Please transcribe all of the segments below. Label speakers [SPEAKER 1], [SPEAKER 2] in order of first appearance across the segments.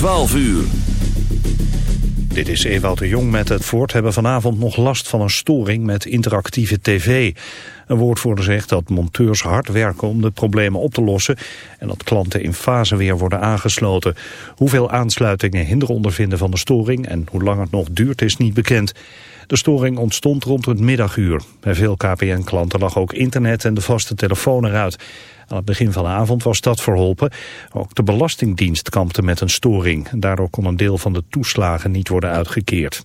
[SPEAKER 1] 12 uur.
[SPEAKER 2] Dit is Ewout de Jong met het Voort hebben vanavond nog last van een storing met interactieve tv. Een woordvoerder zegt dat monteurs hard werken om de problemen op te lossen en dat klanten in fase weer worden aangesloten. Hoeveel aansluitingen hinder ondervinden van de storing en hoe lang het nog duurt is niet bekend. De storing ontstond rond het middaguur. Bij veel KPN-klanten lag ook internet en de vaste telefoon eruit. Aan het begin van de avond was dat verholpen. Ook de Belastingdienst kampte met een storing. Daardoor kon een deel van de toeslagen niet worden uitgekeerd.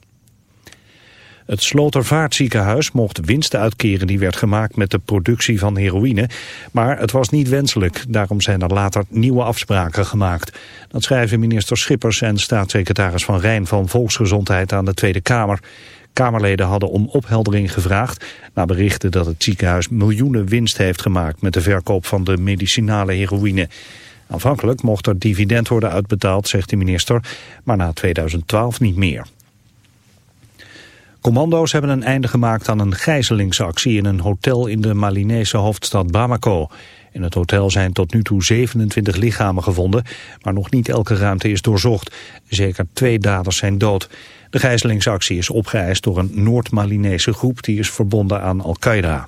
[SPEAKER 2] Het Slotervaartziekenhuis mocht winst uitkeren die werd gemaakt met de productie van heroïne. Maar het was niet wenselijk. Daarom zijn er later nieuwe afspraken gemaakt. Dat schrijven minister Schippers en staatssecretaris Van Rijn van Volksgezondheid aan de Tweede Kamer. Kamerleden hadden om opheldering gevraagd... na berichten dat het ziekenhuis miljoenen winst heeft gemaakt... met de verkoop van de medicinale heroïne. Aanvankelijk mocht er dividend worden uitbetaald, zegt de minister... maar na 2012 niet meer. Commando's hebben een einde gemaakt aan een gijzelingsactie in een hotel in de Malinese hoofdstad Bamako. In het hotel zijn tot nu toe 27 lichamen gevonden, maar nog niet elke ruimte is doorzocht. Zeker twee daders zijn dood. De gijzelingsactie is opgeëist door een Noord-Malinese groep die is verbonden aan Al-Qaeda.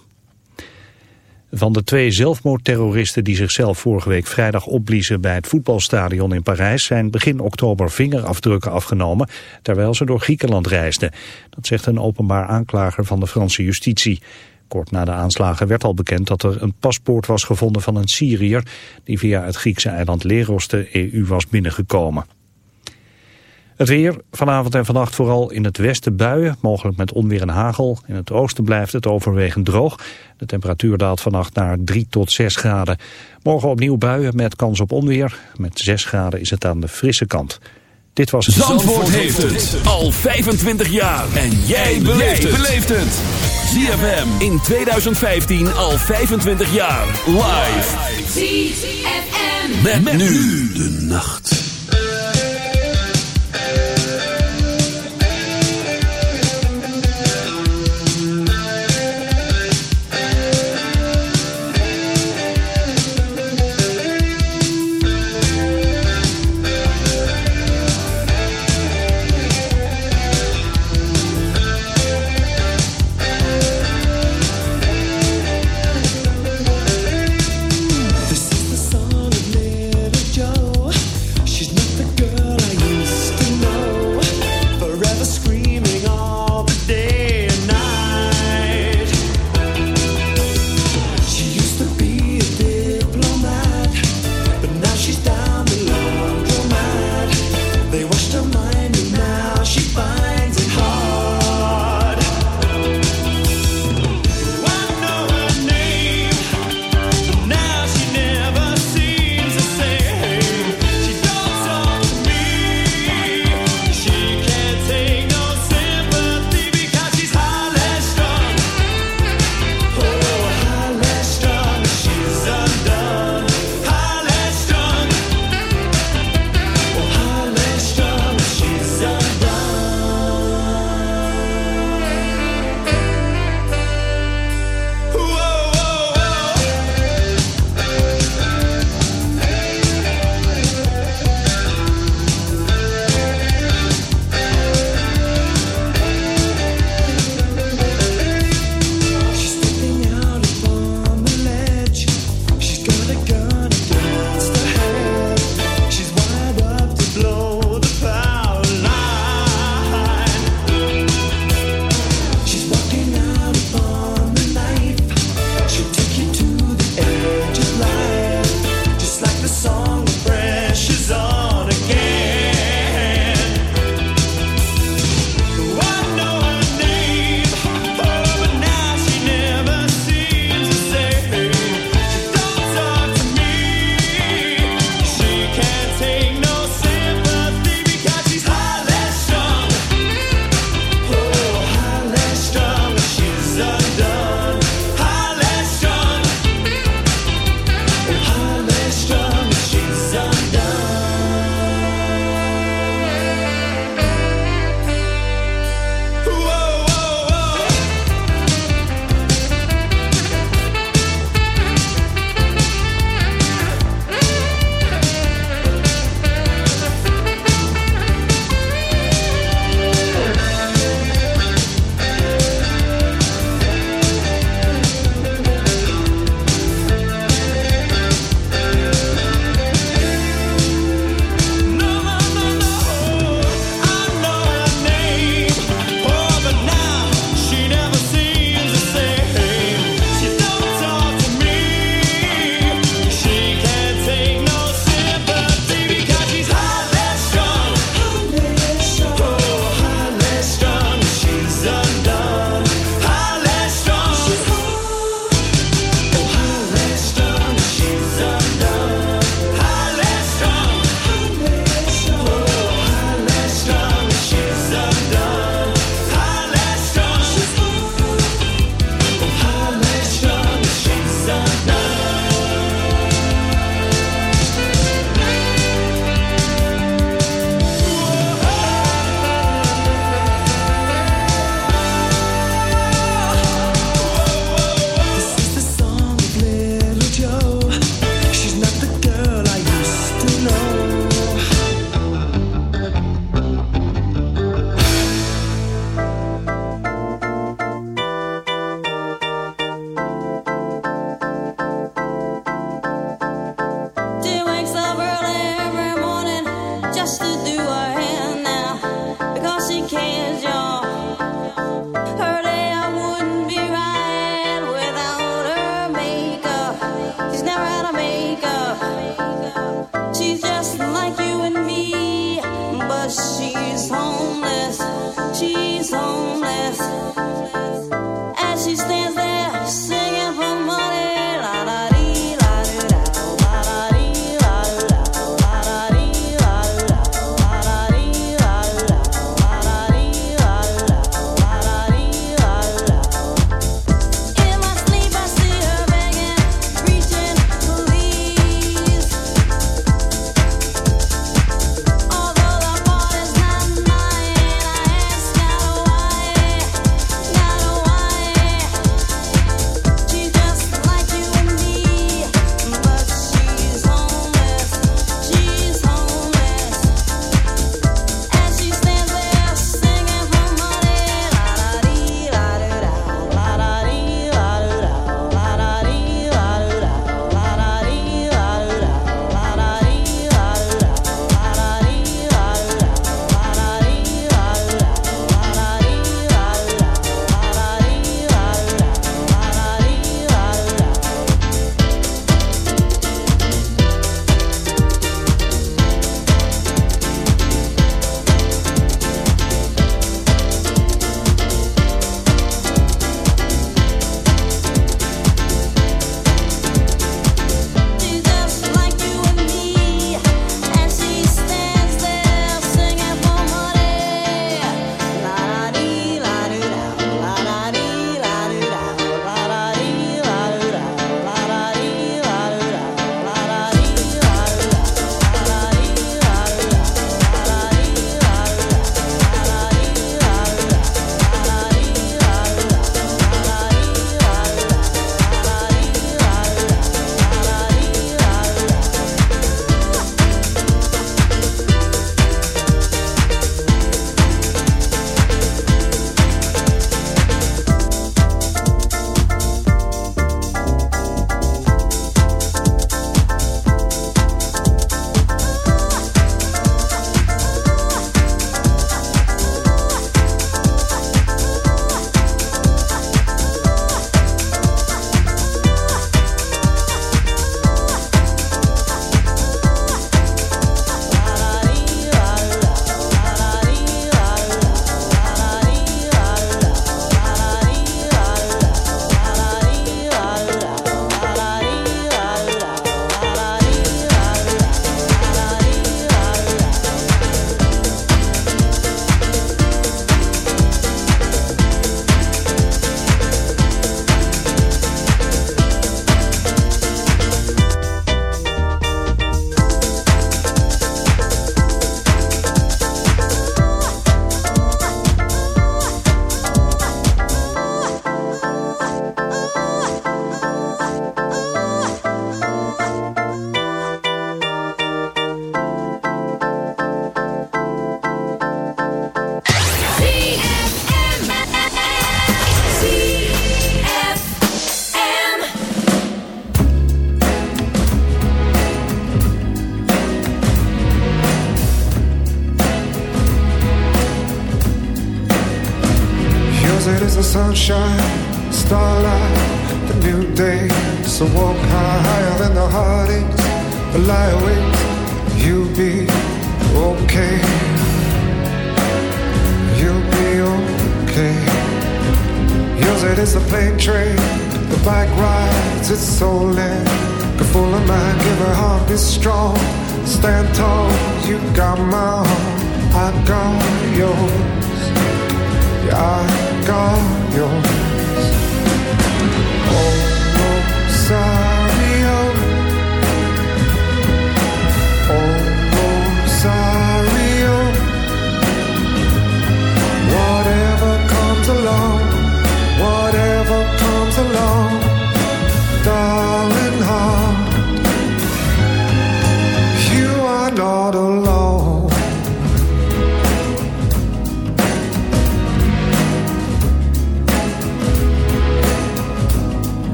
[SPEAKER 2] Van de twee zelfmoordterroristen die zichzelf vorige week vrijdag opbliezen bij het voetbalstadion in Parijs zijn begin oktober vingerafdrukken afgenomen terwijl ze door Griekenland reisden. Dat zegt een openbaar aanklager van de Franse justitie. Kort na de aanslagen werd al bekend dat er een paspoort was gevonden van een Syriër die via het Griekse eiland Leros de EU was binnengekomen. Het weer, vanavond en vannacht vooral in het westen buien, mogelijk met onweer en hagel. In het oosten blijft het overwegend droog. De temperatuur daalt vannacht naar 3 tot 6 graden. Morgen opnieuw buien met kans op onweer. Met 6 graden is het aan de frisse kant. Dit was
[SPEAKER 1] het. Zandvoort, heeft het al 25 jaar. En jij beleeft het. ZFM in 2015 al 25 jaar. Live. ZFM. met nu de nacht.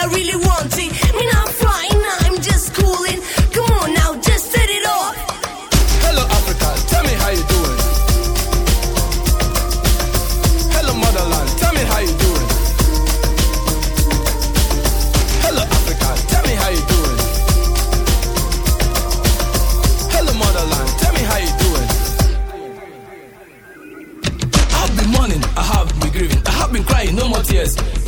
[SPEAKER 3] I really want it. Me not flying, I'm just cooling. Come on now, just set it off.
[SPEAKER 4] Hello, Africa, tell me how you doing. Hello, motherland, tell me how you doing. Hello, Africa, tell me how you doing. Hello, motherland, tell me how you doing. I've been mourning, I have been grieving, I have been crying, no more tears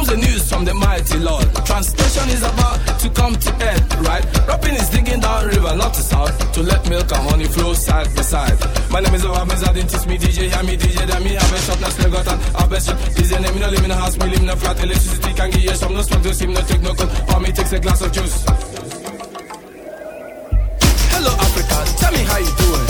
[SPEAKER 4] Comes the news from the mighty Lord. Translation is about to come to end, right? Rapping is digging down river, not to south, to let milk and honey flow side by side. My name is Obamiz, I teach me DJ, hear me DJ, then me have a shop, now still got an have a shop. DJ name, me no live in a house, me live in a flat, electricity can give you some, no smoke, no steam, no take no cold, for me takes a glass of juice. Hello Africa, tell me how you doing.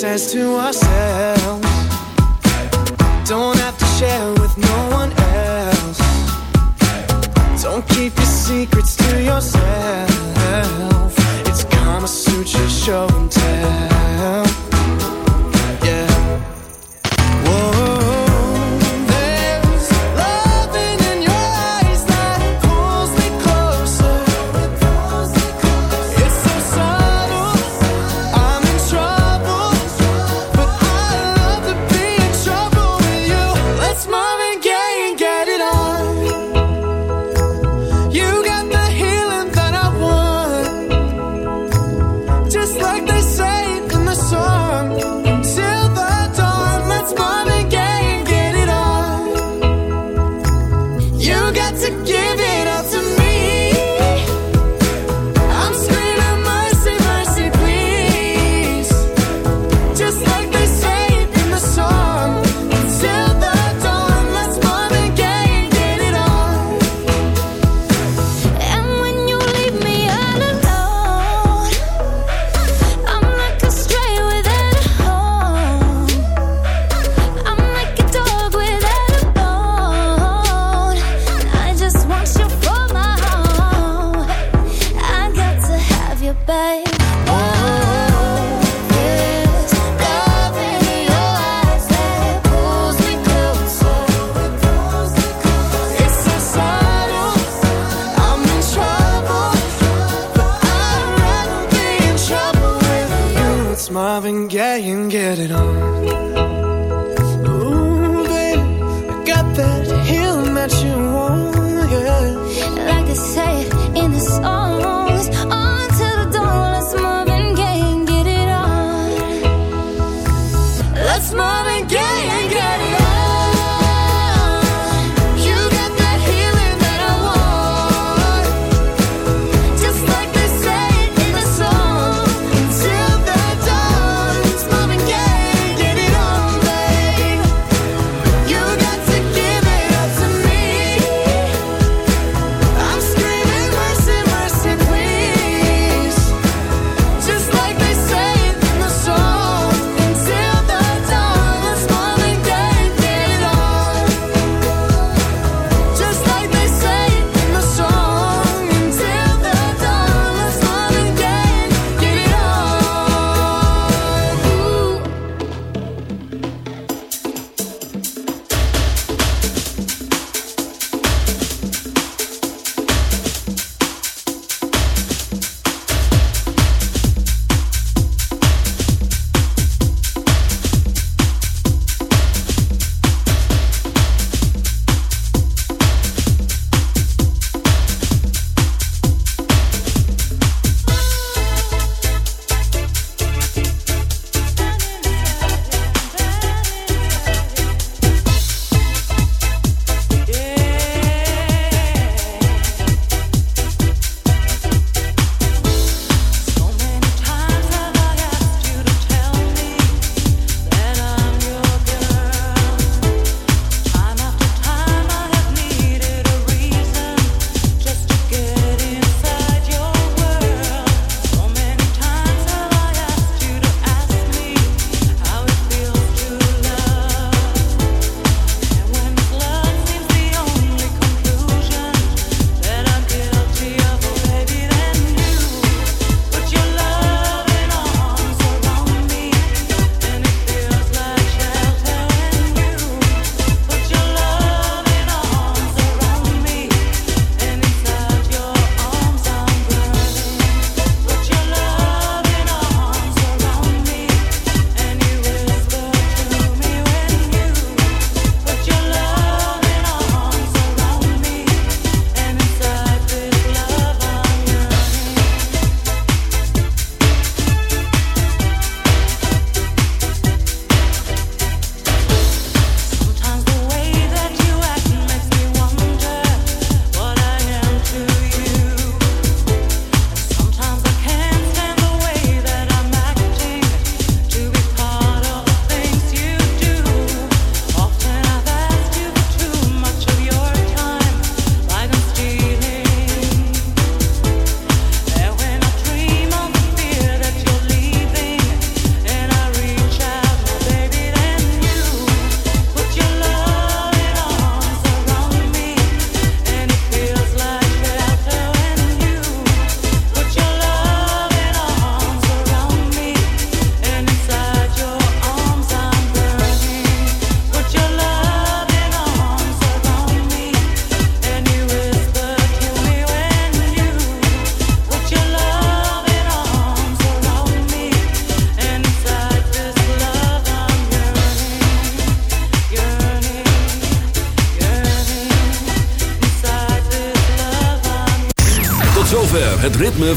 [SPEAKER 5] this